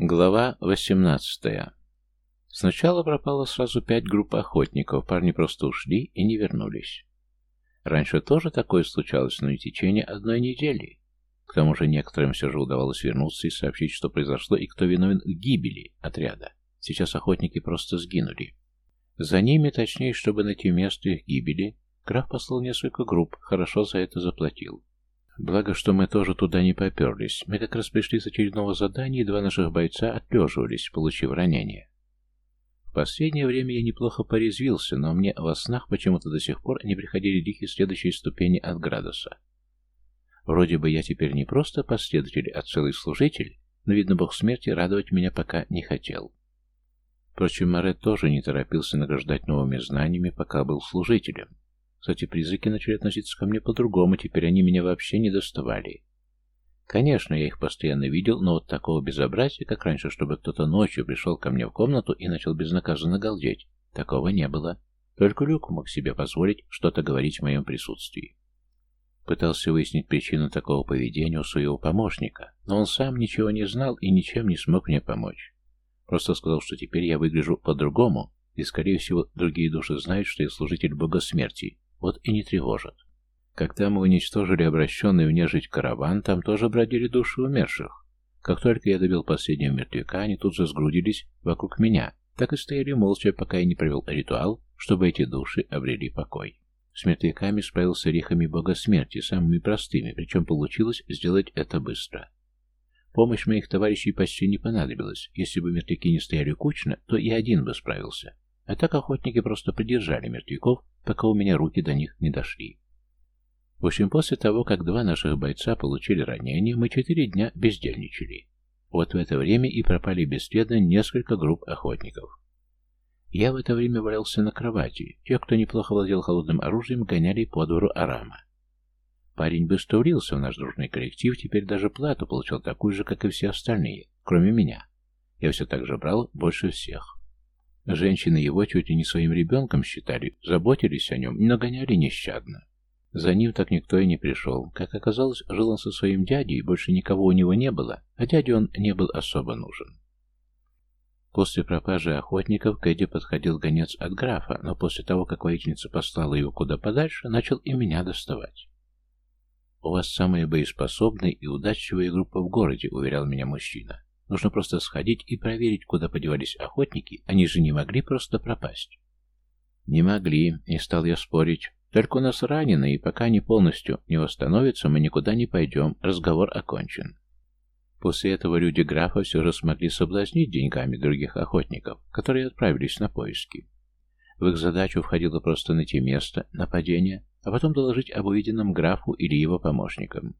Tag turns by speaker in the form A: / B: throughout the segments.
A: Глава 18 Сначала пропало сразу пять групп охотников, парни просто ушли и не вернулись. Раньше тоже такое случалось, но в течение одной недели. К тому же некоторым все же удавалось вернуться и сообщить, что произошло и кто виновен в гибели отряда. Сейчас охотники просто сгинули. За ними, точнее, чтобы найти место их гибели, граф послал несколько групп, хорошо за это заплатил. Благо, что мы тоже туда не поперлись. Мы как раз пришли с очередного задания, и два наших бойца отлеживались, получив ранение. В последнее время я неплохо порезвился, но мне во снах почему-то до сих пор не приходили лихи следующей ступени от градуса. Вроде бы я теперь не просто последователь, а целый служитель, но, видно, бог смерти радовать меня пока не хотел. Впрочем, Морет тоже не торопился награждать новыми знаниями, пока был служителем. Кстати, призыки начали относиться ко мне по-другому, теперь они меня вообще не доставали. Конечно, я их постоянно видел, но вот такого безобразия, как раньше, чтобы кто-то ночью пришел ко мне в комнату и начал безнаказанно галдеть, такого не было. Только Люк мог себе позволить что-то говорить в моем присутствии. Пытался выяснить причину такого поведения у своего помощника, но он сам ничего не знал и ничем не смог мне помочь. Просто сказал, что теперь я выгляжу по-другому, и, скорее всего, другие души знают, что я служитель бога смерти, вот и не тревожат. Когда мы уничтожили обращенный в нежить караван, там тоже бродили души умерших. Как только я добил последнего мертвяка, они тут же сгрудились вокруг меня, так и стояли молча, пока я не провел ритуал, чтобы эти души обрели покой. С мертвяками справился рихами бога смерти, самыми простыми, причем получилось сделать это быстро. Помощь моих товарищей почти не понадобилась. Если бы мертвяки не стояли кучно, то и один бы справился. А так охотники просто придержали мертвяков, пока у меня руки до них не дошли. В общем, после того, как два наших бойца получили ранения, мы четыре дня бездельничали. Вот в это время и пропали бесследно несколько групп охотников. Я в это время валялся на кровати. Те, кто неплохо владел холодным оружием, гоняли по двору Арама. Парень быстро урился в наш дружный коллектив, теперь даже плату получал такую же, как и все остальные, кроме меня. Я все так же брал больше всех. Женщины его чуть ли не своим ребенком считали, заботились о нем, но гоняли нещадно. За ним так никто и не пришел. Как оказалось, жил он со своим дядей, больше никого у него не было, а дяде он не был особо нужен. После пропажи охотников к Эдди подходил гонец от графа, но после того, как воительница послала его куда подальше, начал и меня доставать. «У вас самая боеспособная и удачливая группа в городе», — уверял меня мужчина. Нужно просто сходить и проверить, куда подевались охотники. Они же не могли просто пропасть. Не могли, не стал я спорить. Только у нас ранены, и пока они полностью не восстановятся, мы никуда не пойдем. Разговор окончен. После этого люди графа все же смогли соблазнить деньгами других охотников, которые отправились на поиски. В их задачу входило просто найти место нападения, а потом доложить об увиденном графу или его помощникам.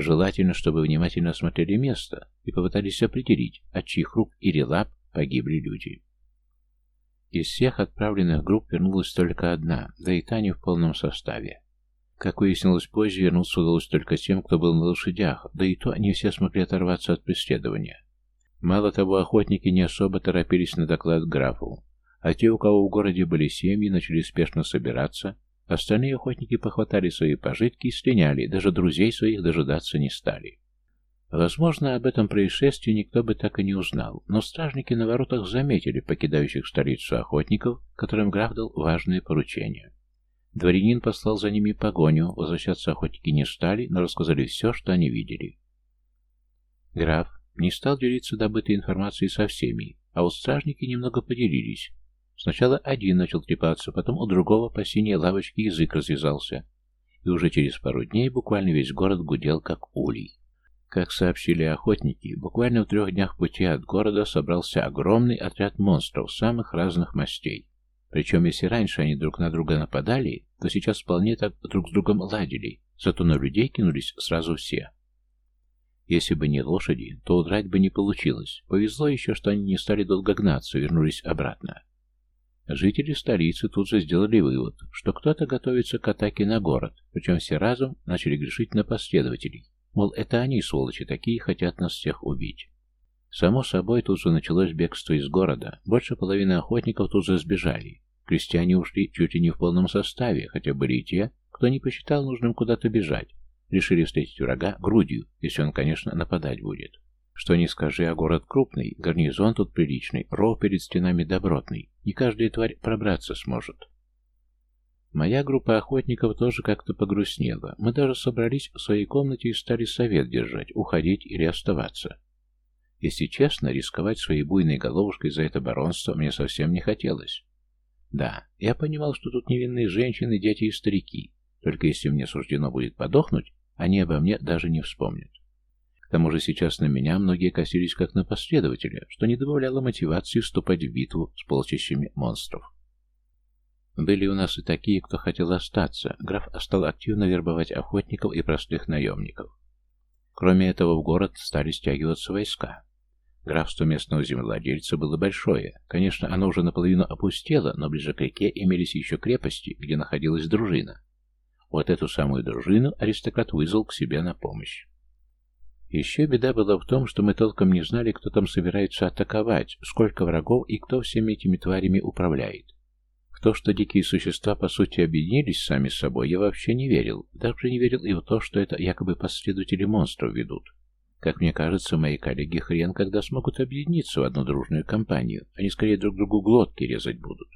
A: Желательно, чтобы внимательно осмотрели место и попытались определить, от чьих рук или лап погибли люди. Из всех отправленных групп вернулась только одна, да и та не в полном составе. Как выяснилось позже, вернуться удалось только тем, кто был на лошадях, да и то не все смогли оторваться от преследования. Мало того, охотники не особо торопились на доклад графу, а те, у кого в городе были семьи, начали спешно собираться Остальные охотники похватали свои пожитки и слиняли, даже друзей своих дожидаться не стали. Возможно, об этом происшествии никто бы так и не узнал, но стражники на воротах заметили покидающих столицу охотников, которым граф дал важное поручение. Дворянин послал за ними погоню, возвращаться охотники не стали, но рассказали все, что они видели. Граф не стал делиться добытой информацией со всеми, а вот стражники немного поделились, Сначала один начал трепаться, потом у другого по синей лавочке язык развязался. И уже через пару дней буквально весь город гудел, как улей. Как сообщили охотники, буквально в трех днях пути от города собрался огромный отряд монстров самых разных мастей. Причем, если раньше они друг на друга нападали, то сейчас вполне так друг с другом ладили, зато на людей кинулись сразу все. Если бы не лошади, то удрать бы не получилось. Повезло еще, что они не стали долго гнаться, вернулись обратно. Жители столицы тут же сделали вывод, что кто-то готовится к атаке на город, причем все разом начали грешить на последователей. Мол, это они, сволочи, такие, хотят нас всех убить. Само собой, тут же началось бегство из города. Больше половины охотников тут же сбежали. Крестьяне ушли чуть ли не в полном составе, хотя были и те, кто не посчитал нужным куда-то бежать. Решили встретить врага грудью, если он, конечно, нападать будет. Что не скажи, а город крупный, гарнизон тут приличный, ров перед стенами добротный. Не каждая тварь пробраться сможет. Моя группа охотников тоже как-то погрустнела. Мы даже собрались в своей комнате и стали совет держать, уходить или оставаться. Если честно, рисковать своей буйной головушкой за это баронство мне совсем не хотелось. Да, я понимал, что тут невинные женщины, дети и старики. Только если мне суждено будет подохнуть, они обо мне даже не вспомнят. К тому же сейчас на меня многие косились как на последователя, что не добавляло мотивации вступать в битву с полчищами монстров. Были у нас и такие, кто хотел остаться. Граф стал активно вербовать охотников и простых наемников. Кроме этого, в город стали стягиваться войска. Графство местного землевладельца было большое. Конечно, оно уже наполовину опустело, но ближе к реке имелись еще крепости, где находилась дружина. Вот эту самую дружину аристократ вызвал к себе на помощь. Еще беда была в том, что мы толком не знали, кто там собирается атаковать, сколько врагов и кто всеми этими тварями управляет. В то, что дикие существа по сути объединились сами собой, я вообще не верил. Даже не верил и в то, что это якобы последователи монстров ведут. Как мне кажется, мои коллеги хрен когда смогут объединиться в одну дружную компанию. Они скорее друг другу глотки резать будут.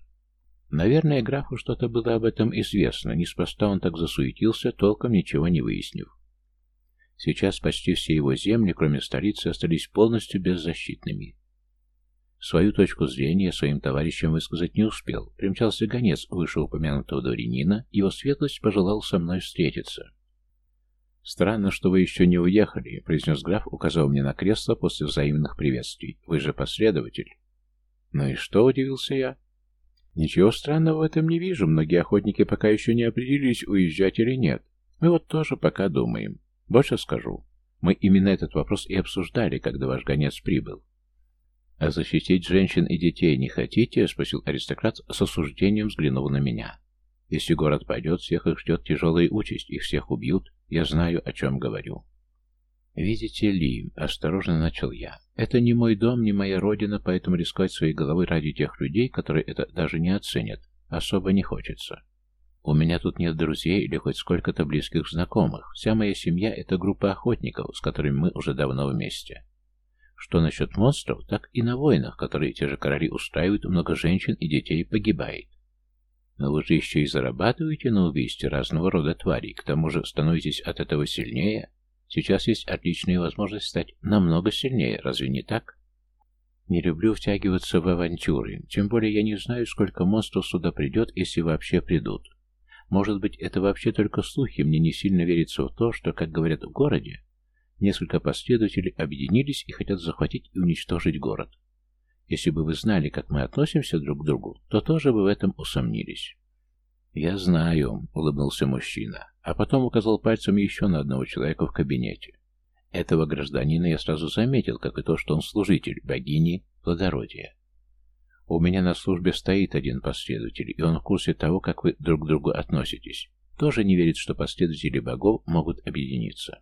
A: Наверное, графу что-то было об этом известно. Неспроста он так засуетился, толком ничего не выяснив. Сейчас почти все его земли, кроме столицы, остались полностью беззащитными. Свою точку зрения своим товарищам высказать не успел. Примчался гонец вышеупомянутого дворянина, его светлость пожелал со мной встретиться. «Странно, что вы еще не уехали», — произнес граф, указав мне на кресло после взаимных приветствий. «Вы же последователь». «Ну и что?» — удивился я. «Ничего странного в этом не вижу. Многие охотники пока еще не определились, уезжать или нет. Мы вот тоже пока думаем. Больше скажу. Мы именно этот вопрос и обсуждали, когда ваш гонец прибыл. «А защитить женщин и детей не хотите?» — спросил аристократ с осуждением, взглянув на меня. «Если город пойдет, всех их ждет тяжелая участь, их всех убьют. Я знаю, о чем говорю». «Видите ли», — осторожно начал я, — «это не мой дом, не моя родина, поэтому рисковать своей головой ради тех людей, которые это даже не оценят, особо не хочется. У меня тут нет друзей или хоть сколько-то близких знакомых. Вся моя семья — это группа охотников, с которыми мы уже давно вместе. Что насчет монстров, так и на войнах, которые те же короли устраивают, много женщин и детей погибает. Но вы же еще и зарабатываете на убийстве разного рода тварей, к тому же становитесь от этого сильнее. Сейчас есть отличная возможность стать намного сильнее, разве не так? Не люблю втягиваться в авантюры, тем более я не знаю, сколько монстров сюда придет, если вообще придут. Может быть, это вообще только слухи, мне не сильно верится в то, что, как говорят в городе, несколько последователей объединились и хотят захватить и уничтожить город. Если бы вы знали, как мы относимся друг к другу, то тоже бы в этом усомнились. «Я знаю», — улыбнулся мужчина, а потом указал пальцем еще на одного человека в кабинете. Этого гражданина я сразу заметил, как и то, что он служитель богини плодородия. У меня на службе стоит один последователь, и он в курсе того, как вы друг к другу относитесь. Тоже не верит, что последователи богов могут объединиться.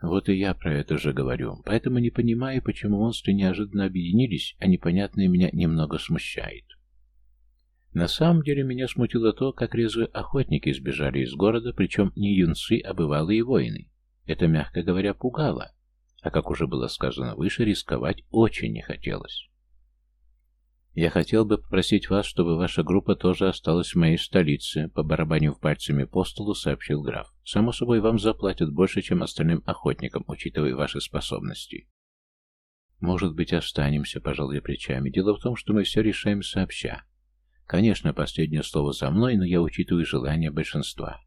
A: Вот и я про это же говорю. Поэтому не понимаю, почему монстры неожиданно объединились, а непонятное меня немного смущает. На самом деле меня смутило то, как резвые охотники сбежали из города, причем не юнцы, а бывалые воины. Это, мягко говоря, пугало. А как уже было сказано выше, рисковать очень не хотелось. Я хотел бы попросить вас, чтобы ваша группа тоже осталась в моей столице, побарабанив пальцами по столу, сообщил граф. Само собой, вам заплатят больше, чем остальным охотникам, учитывая ваши способности. Может быть, останемся, пожалуй, плечами. Дело в том, что мы все решаем сообща. Конечно, последнее слово за мной, но я учитываю желания большинства.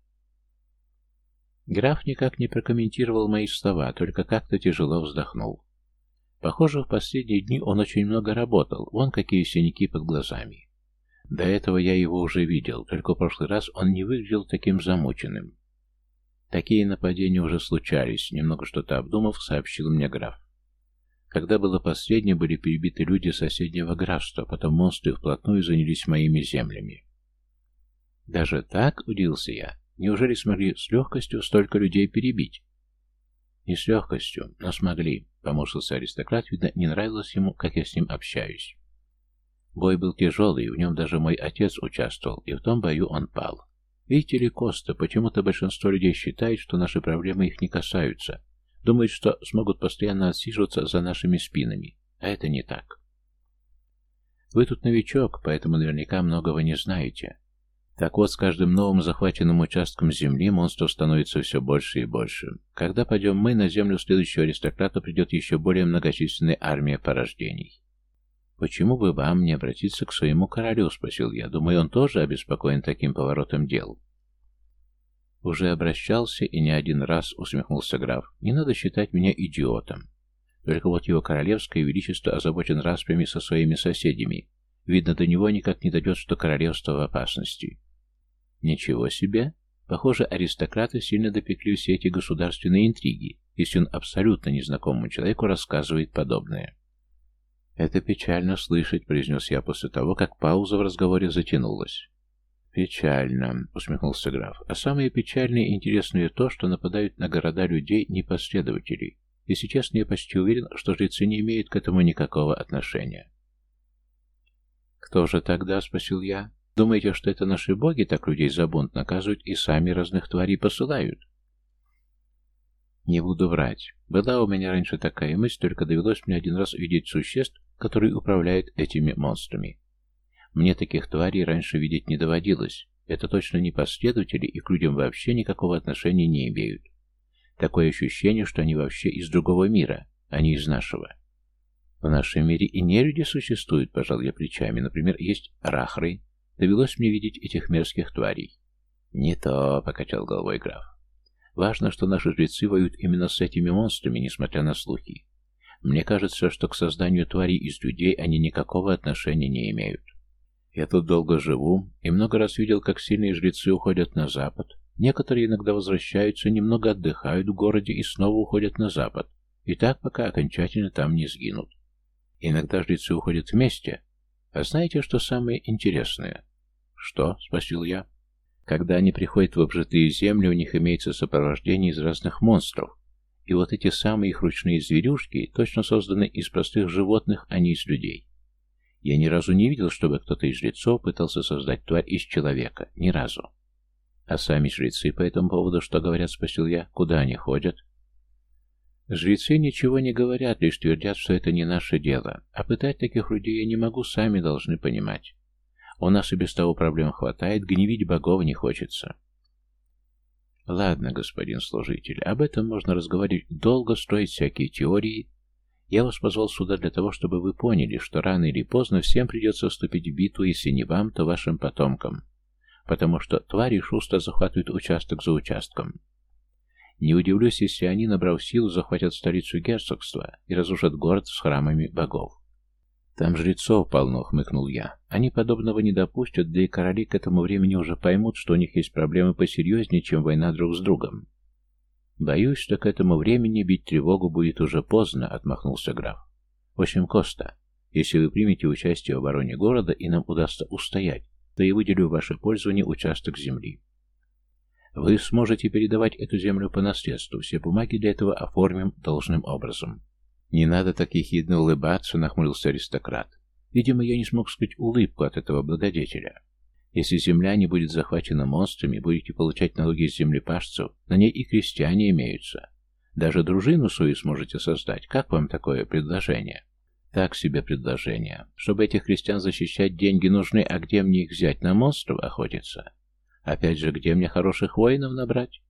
A: Граф никак не прокомментировал мои слова, только как-то тяжело вздохнул. Похоже, в последние дни он очень много работал, вон какие синяки под глазами. До этого я его уже видел, только в прошлый раз он не выглядел таким замученным. Такие нападения уже случались, немного что-то обдумав, сообщил мне граф. Когда было последнее, были перебиты люди соседнего графства, потом монстры вплотную занялись моими землями. Даже так, удивился я, неужели смогли с легкостью столько людей перебить? Не с легкостью, но смогли. Поморщился аристократ, видно, не нравилось ему, как я с ним общаюсь. Бой был тяжелый, в нем даже мой отец участвовал, и в том бою он пал. Видите ли, Коста, почему-то большинство людей считает, что наши проблемы их не касаются. Думают, что смогут постоянно отсиживаться за нашими спинами. А это не так. Вы тут новичок, поэтому наверняка многого не знаете. Так вот, с каждым новым захваченным участком земли монстров становится все больше и больше. Когда пойдем мы, на землю следующего аристократа придет еще более многочисленная армия порождений. «Почему бы вам не обратиться к своему королю?» — спросил я. «Думаю, он тоже обеспокоен таким поворотом дел». «Уже обращался и не один раз», — усмехнулся граф. «Не надо считать меня идиотом. Только вот его королевское величество озабочен распрями со своими соседями. Видно, до него никак не дойдет, что королевство в опасности». «Ничего себе!» Похоже, аристократы сильно допекли все эти государственные интриги, если он абсолютно незнакомому человеку рассказывает подобное. «Это печально слышать», — произнес я после того, как пауза в разговоре затянулась. «Печально», — усмехнулся граф. «А самое печальное и интересное то, что нападают на города людей непоследователей. Если честно, я почти уверен, что жрецы не имеют к этому никакого отношения». «Кто же тогда?» — спросил я. «Думаете, что это наши боги так людей за бунт наказывают и сами разных тварей посылают?» Не буду врать. Была у меня раньше такая мысль, только довелось мне один раз увидеть существ, которые управляют этими монстрами. Мне таких тварей раньше видеть не доводилось. Это точно не последователи и к людям вообще никакого отношения не имеют. Такое ощущение, что они вообще из другого мира, а не из нашего. В нашем мире и не люди существуют, пожал я плечами. Например, есть рахры. Довелось мне видеть этих мерзких тварей. Не то, покачал головой граф. Важно, что наши жрецы воюют именно с этими монстрами, несмотря на слухи. Мне кажется, что к созданию тварей из людей они никакого отношения не имеют. Я тут долго живу и много раз видел, как сильные жрецы уходят на запад. Некоторые иногда возвращаются, немного отдыхают в городе и снова уходят на запад. И так, пока окончательно там не сгинут. Иногда жрецы уходят вместе. А знаете, что самое интересное? «Что?» — спросил я. «Когда они приходят в обжитые земли, у них имеется сопровождение из разных монстров, и вот эти самые их ручные зверюшки точно созданы из простых животных, а не из людей. Я ни разу не видел, чтобы кто-то из жрецов пытался создать тварь из человека. Ни разу. А сами жрецы по этому поводу что говорят, спросил я. Куда они ходят? Жрецы ничего не говорят, лишь твердят, что это не наше дело. А пытать таких людей я не могу, сами должны понимать. У нас и без того проблем хватает, гневить богов не хочется. Ладно, господин служитель, об этом можно разговаривать долго, строить всякие теории. Я вас позвал сюда для того, чтобы вы поняли, что рано или поздно всем придется вступить в битву, если не вам, то вашим потомкам. Потому что твари шустро захватывают участок за участком. Не удивлюсь, если они, набрав силу, захватят столицу герцогства и разрушат город с храмами богов. «Там жрецов полно», — хмыкнул я. «Они подобного не допустят, да и короли к этому времени уже поймут, что у них есть проблемы посерьезнее, чем война друг с другом». «Боюсь, что к этому времени бить тревогу будет уже поздно», — отмахнулся граф. «В общем, Коста, если вы примете участие в обороне города и нам удастся устоять, то я выделю в ваше пользование участок земли. Вы сможете передавать эту землю по наследству, все бумаги для этого оформим должным образом». «Не надо так ехидно улыбаться», — нахмурился аристократ. Видимо, я не смог скрыть улыбку от этого благодетеля. Если земля не будет захвачена монстрами, будете получать налоги с землепашцев, на ней и крестьяне имеются. Даже дружину свою сможете создать. Как вам такое предложение? Так себе предложение. Чтобы этих крестьян защищать, деньги нужны, а где мне их взять? На монстров охотиться? Опять же, где мне хороших воинов набрать?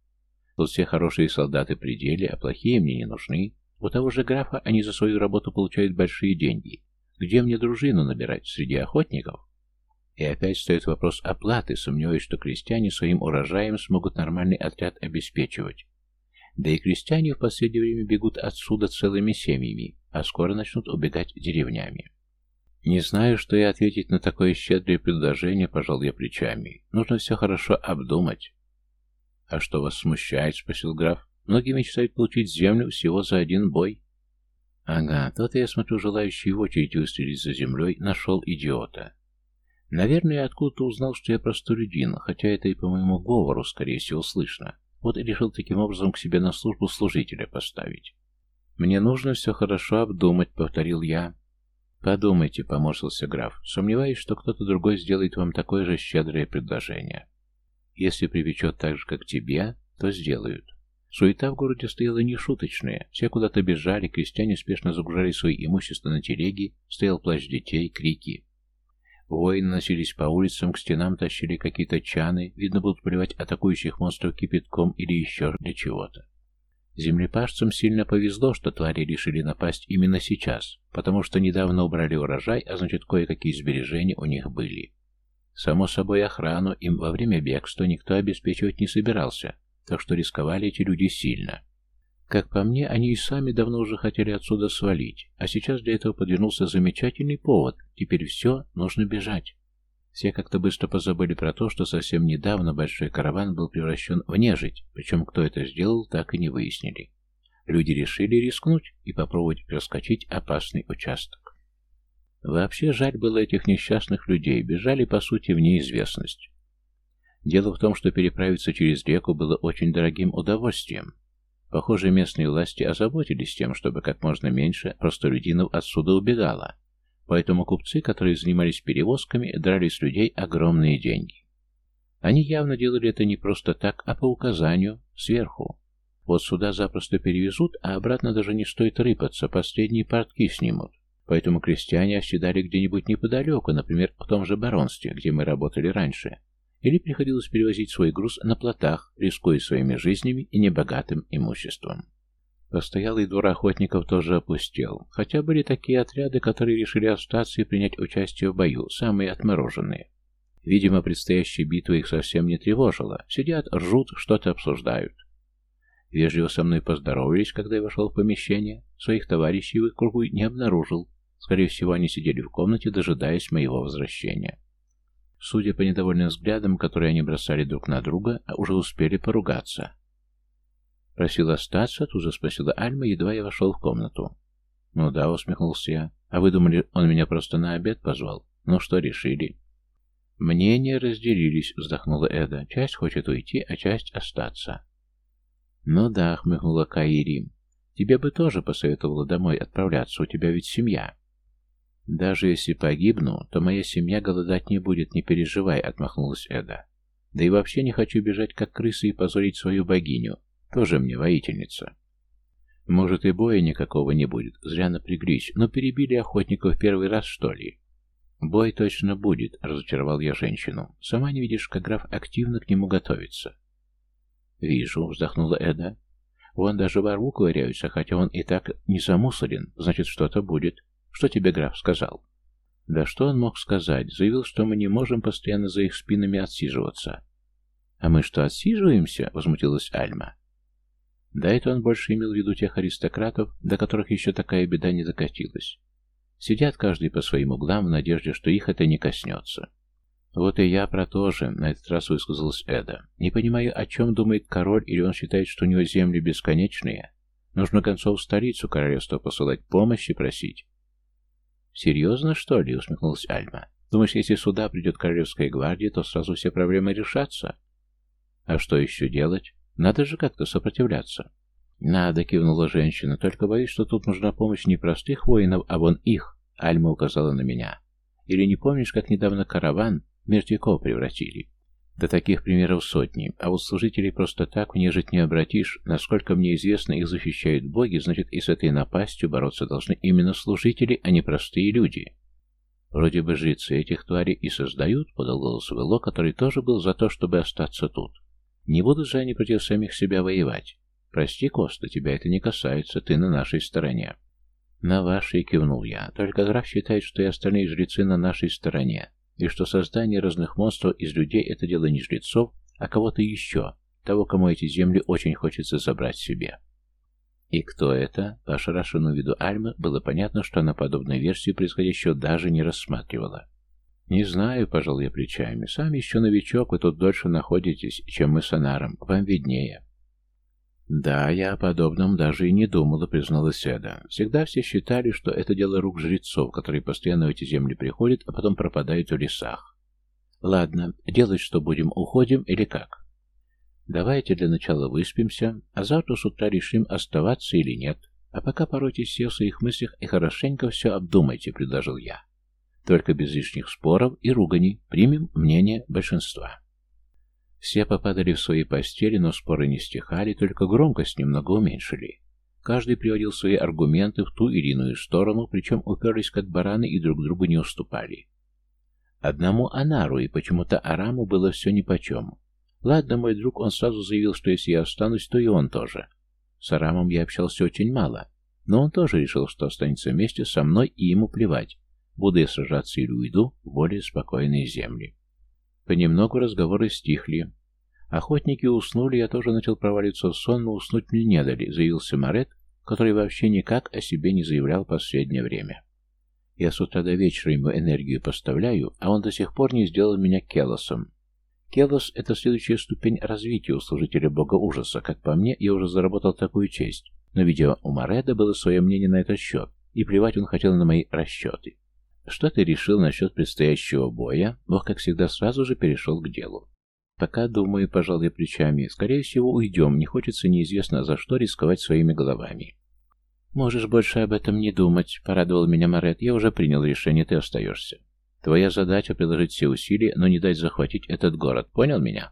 A: Тут все хорошие солдаты при деле, а плохие мне не нужны. У того же графа они за свою работу получают большие деньги. Где мне дружину набирать? Среди охотников? И опять стоит вопрос оплаты, сомневаюсь, что крестьяне своим урожаем смогут нормальный отряд обеспечивать. Да и крестьяне в последнее время бегут отсюда целыми семьями, а скоро начнут убегать деревнями. Не знаю, что и ответить на такое щедрое предложение, пожал я плечами. Нужно все хорошо обдумать. «А что вас смущает?» — спросил граф. Многие мечтают получить землю всего за один бой. Ага, тот я смотрю, желающий в очередь выстрелить за землей, нашел идиота. Наверное, откуда-то узнал, что я простолюдин, хотя это и по моему говору, скорее всего, слышно. Вот и решил таким образом к себе на службу служителя поставить. «Мне нужно все хорошо обдумать», — повторил я. «Подумайте», — поморщился граф. «Сомневаюсь, что кто-то другой сделает вам такое же щедрое предложение. Если привечет так же, как тебе, то сделают. Суета в городе стояла нешуточная, все куда-то бежали, крестьяне спешно загружали свои имущества на телеги, стоял плач детей, крики. Воины носились по улицам, к стенам тащили какие-то чаны, видно будут поливать атакующих монстров кипятком или еще для чего-то. Землепашцам сильно повезло, что твари решили напасть именно сейчас, потому что недавно убрали урожай, а значит кое-какие сбережения у них были. Само собой, охрану им во время бегства никто обеспечивать не собирался, так что рисковали эти люди сильно. Как по мне, они и сами давно уже хотели отсюда свалить, а сейчас для этого подвернулся замечательный повод, теперь все, нужно бежать. Все как-то быстро позабыли про то, что совсем недавно большой караван был превращен в нежить, причем кто это сделал, так и не выяснили. Люди решили рискнуть и попробовать проскочить опасный участок. Вообще жаль было этих несчастных людей, бежали по сути в неизвестность. Дело в том, что переправиться через реку было очень дорогим удовольствием. Похоже, местные власти озаботились тем, чтобы как можно меньше простолюдинов отсюда убегало. Поэтому купцы, которые занимались перевозками, драли с людей огромные деньги. Они явно делали это не просто так, а по указанию, сверху. Вот сюда запросто перевезут, а обратно даже не стоит рыпаться, последние портки снимут. Поэтому крестьяне оседали где-нибудь неподалеку, например, в том же баронстве, где мы работали раньше, или приходилось перевозить свой груз на плотах, рискуя своими жизнями и небогатым имуществом. Постоялый двор охотников тоже опустел, хотя были такие отряды, которые решили остаться и принять участие в бою, самые отмороженные. Видимо, предстоящая битва их совсем не тревожила. Сидят, ржут, что-то обсуждают. Вежливо со мной поздоровались, когда я вошел в помещение. Своих товарищей в их кругу не обнаружил. Скорее всего, они сидели в комнате, дожидаясь моего возвращения. Судя по недовольным взглядам, которые они бросали друг на друга, а уже успели поругаться. «Просил остаться?» — тут же спросила Альма, едва я вошел в комнату. «Ну да», — усмехнулся я. «А вы думали, он меня просто на обед позвал? Ну что, решили?» «Мнения разделились», — вздохнула Эда. «Часть хочет уйти, а часть остаться». «Ну да», — хмыкнула Каири. «Тебе бы тоже посоветовала домой отправляться, у тебя ведь семья». «Даже если погибну, то моя семья голодать не будет, не переживай», — отмахнулась Эда. «Да и вообще не хочу бежать, как крысы, и позорить свою богиню. Тоже мне воительница». «Может, и боя никакого не будет, зря напряглись, но перебили охотников первый раз, что ли?» «Бой точно будет», — разочаровал я женщину. «Сама не видишь, как граф активно к нему готовится». «Вижу», — вздохнула Эда. «Вон даже во рву ковыряются, хотя он и так не замусорен, значит, что-то будет». Что тебе граф сказал? Да что он мог сказать? Заявил, что мы не можем постоянно за их спинами отсиживаться. А мы что, отсиживаемся? Возмутилась Альма. Да это он больше имел в виду тех аристократов, до которых еще такая беда не докатилась. Сидят каждый по своим углам в надежде, что их это не коснется. Вот и я про то же, на этот раз высказалась Эда. Не понимаю, о чем думает король, или он считает, что у него земли бесконечные. Нужно концов в столицу королевства посылать помощи просить. «Серьезно, что ли?» — усмехнулась Альма. «Думаешь, если сюда придет Королевская гвардия, то сразу все проблемы решатся?» «А что еще делать? Надо же как-то сопротивляться». «Надо», — кивнула женщина, — «только боюсь, что тут нужна помощь не простых воинов, а вон их», — Альма указала на меня. «Или не помнишь, как недавно караван мертвяков превратили?» До таких примеров сотни, а вот служителей просто так в нежить не обратишь. Насколько мне известно, их защищают боги, значит и с этой напастью бороться должны именно служители, а не простые люди. Вроде бы жрецы этих тварей и создают, подал голос Вело, который тоже был за то, чтобы остаться тут. Не будут же они против самих себя воевать. Прости, Коста, тебя это не касается, ты на нашей стороне. На вашей кивнул я, только граф считает, что и остальные жрецы на нашей стороне и что создание разных монстров из людей – это дело не жрецов, а кого-то еще, того, кому эти земли очень хочется забрать себе. И кто это? По ошарашенному виду Альмы было понятно, что она подобной версии происходящего даже не рассматривала. «Не знаю», — пожал я плечами. «Сам еще новичок, вы тут дольше находитесь, чем мы с Анаром. Вам виднее». «Да, я о подобном даже и не думала», — призналась Эда. «Всегда все считали, что это дело рук жрецов, которые постоянно в эти земли приходят, а потом пропадают в лесах. Ладно, делать что будем, уходим или как?» «Давайте для начала выспимся, а завтра с утра решим, оставаться или нет. А пока поройтесь все в своих мыслях и хорошенько все обдумайте», — предложил я. «Только без лишних споров и руганий примем мнение большинства». Все попадали в свои постели, но споры не стихали, только громкость немного уменьшили. Каждый приводил свои аргументы в ту или иную сторону, причем уперлись как бараны и друг другу не уступали. Одному Анару и почему-то Араму было все нипочем. Ладно, мой друг, он сразу заявил, что если я останусь, то и он тоже. С Арамом я общался очень мало, но он тоже решил, что останется вместе со мной и ему плевать, буду я сражаться или уйду в более спокойные земли. Понемногу разговоры стихли. Охотники уснули, я тоже начал проваливаться в сон, но уснуть мне не дали, заявился Марет, который вообще никак о себе не заявлял последнее время. Я с утра до вечера ему энергию поставляю, а он до сих пор не сделал меня Келосом. Келос — это следующая ступень развития у служителя бога ужаса. Как по мне, я уже заработал такую честь. Но, видимо, у Мореда было свое мнение на этот счет, и плевать он хотел на мои расчеты. Что ты решил насчет предстоящего боя? Бог, как всегда, сразу же перешел к делу. Пока думаю, пожалуй, плечами. Скорее всего, уйдем. Не хочется неизвестно за что рисковать своими головами. «Можешь больше об этом не думать», — порадовал меня Морет. «Я уже принял решение, ты остаешься. Твоя задача — приложить все усилия, но не дать захватить этот город. Понял меня?»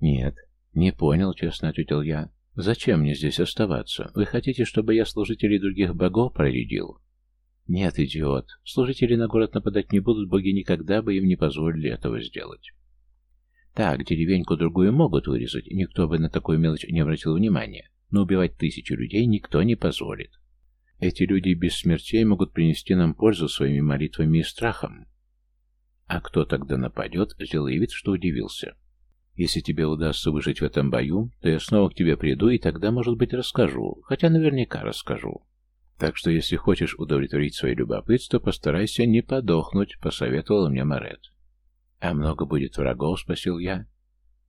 A: «Нет, не понял», — честно ответил я. «Зачем мне здесь оставаться? Вы хотите, чтобы я служителей других богов проредил?» «Нет, идиот. Служители на город нападать не будут, боги никогда бы им не позволили этого сделать». Так, деревеньку-другую могут вырезать, никто бы на такую мелочь не обратил внимания, но убивать тысячу людей никто не позволит. Эти люди без смертей могут принести нам пользу своими молитвами и страхом. А кто тогда нападет, сделал вид, что удивился. Если тебе удастся выжить в этом бою, то я снова к тебе приду и тогда, может быть, расскажу, хотя наверняка расскажу. Так что, если хочешь удовлетворить свое любопытство, постарайся не подохнуть, посоветовал мне Морет. А много будет врагов, спросил я.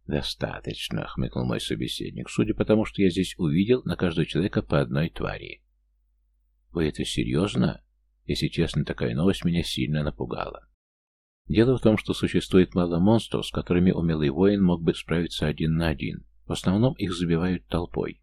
A: Достаточно, хмыкнул мой собеседник, судя по тому, что я здесь увидел на каждого человека по одной твари. Вы это серьезно? Если честно, такая новость меня сильно напугала. Дело в том, что существует мало монстров, с которыми умелый воин мог бы справиться один на один. В основном их забивают толпой.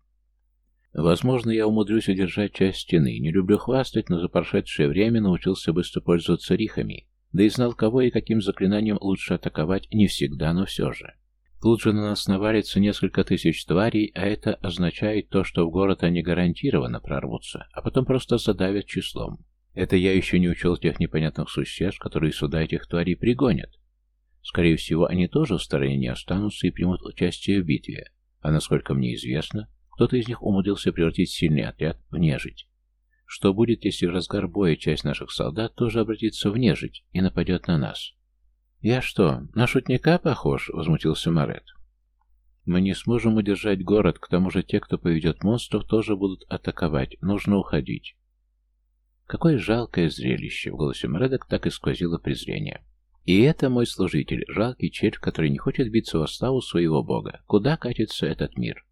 A: Возможно, я умудрюсь удержать часть стены. Не люблю хвастать, но за прошедшее время научился быстро пользоваться рихами. Да и знал, кого и каким заклинанием лучше атаковать, не всегда, но все же. Тут же на нас навалится несколько тысяч тварей, а это означает то, что в город они гарантированно прорвутся, а потом просто задавят числом. Это я еще не учел тех непонятных существ, которые сюда этих тварей пригонят. Скорее всего, они тоже в стороне не останутся и примут участие в битве, а насколько мне известно, кто-то из них умудрился превратить сильный отряд в нежить. Что будет, если в разгар боя часть наших солдат тоже обратится в нежить и нападет на нас? «Я что, на шутника похож?» — возмутился Марет. «Мы не сможем удержать город, к тому же те, кто поведет монстров, тоже будут атаковать. Нужно уходить». Какое жалкое зрелище! В голосе Мредок так и сквозило презрение. И это мой служитель, жалкий червь, который не хочет биться во славу своего бога. Куда катится этот мир?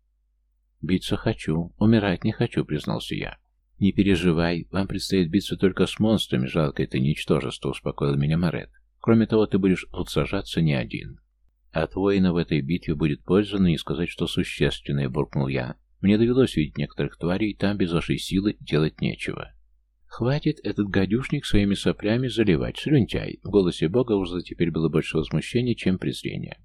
A: Биться хочу, умирать не хочу, признался я. Не переживай, вам предстоит биться только с монстрами, жалко это ничтожество, успокоил меня Морет. Кроме того, ты будешь тут сажаться не один. От воина в этой битве будет польза, но не сказать, что существенное, буркнул я. Мне довелось видеть некоторых тварей, там без вашей силы делать нечего. Хватит этот гадюшник своими соплями заливать, слюнтяй. В голосе Бога уже теперь было больше возмущения, чем презрения.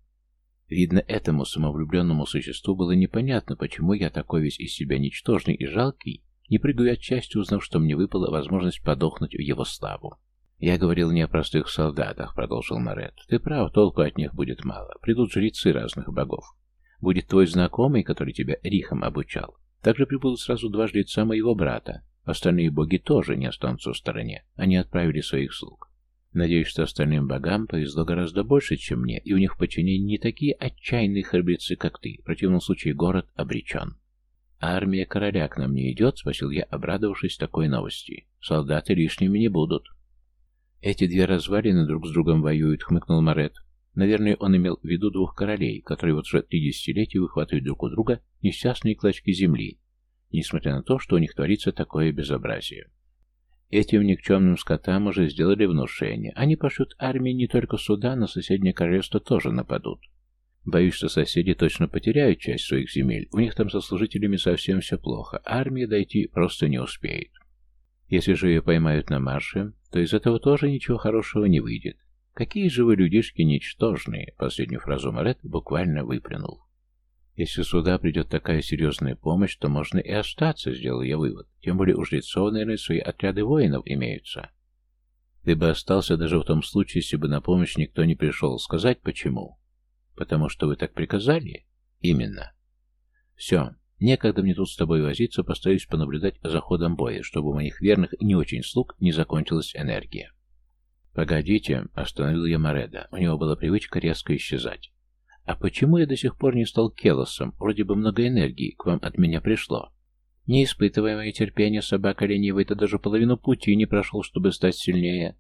A: Видно, этому самовлюбленному существу было непонятно, почему я такой весь из себя ничтожный и жалкий, не прыгаю от счастья, узнав, что мне выпала возможность подохнуть в его славу. «Я говорил не о простых солдатах», — продолжил Морет. «Ты прав, толку от них будет мало. Придут жрецы разных богов. Будет твой знакомый, который тебя рихом обучал. Также прибудут сразу два жреца моего брата. Остальные боги тоже не останутся в стороне. Они отправили своих слуг. Надеюсь, что остальным богам повезло гораздо больше, чем мне, и у них в подчинении не такие отчаянные храбрецы, как ты. В противном случае город обречен». «А армия короля к нам не идет?» — спросил я, обрадовавшись такой новости. «Солдаты лишними не будут». «Эти две развалины друг с другом воюют», — хмыкнул Морет. Наверное, он имел в виду двух королей, которые вот уже три десятилетия выхватывают друг у друга несчастные клочки земли, несмотря на то, что у них творится такое безобразие. Этим никчемным скотам уже сделали внушение. Они пошлют армии не только сюда, но соседнее королевство тоже нападут. Боюсь, что соседи точно потеряют часть своих земель. У них там со служителями совсем все плохо. Армия дойти просто не успеет. Если же ее поймают на марше, то из этого тоже ничего хорошего не выйдет. «Какие же вы людишки ничтожные!» Последнюю фразу Морет буквально выплюнул. «Если сюда придет такая серьезная помощь, то можно и остаться», — сделал я вывод. «Тем более у жрецов, наверное, свои отряды воинов имеются». «Ты бы остался даже в том случае, если бы на помощь никто не пришел. Сказать почему?» «Потому что вы так приказали?» «Именно». «Все. Некогда мне тут с тобой возиться, постараюсь понаблюдать за ходом боя, чтобы у моих верных и не очень слуг не закончилась энергия». «Погодите», — остановил я Мореда. У него была привычка резко исчезать. «А почему я до сих пор не стал Келосом? Вроде бы много энергии к вам от меня пришло». «Не испытывая мое терпение, собака ленивая, ты даже половину пути не прошел, чтобы стать сильнее.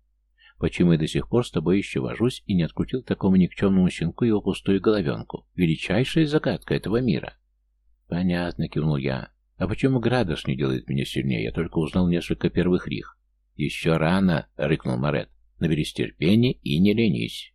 A: Почему я до сих пор с тобой еще вожусь и не открутил такому никчемному щенку его пустую головенку? Величайшая загадка этого мира». «Понятно», — кивнул я. «А почему Градос не делает меня сильнее? Я только узнал несколько первых рих». «Еще рано», — рыкнул Морет. Наберись терпения и не ленись.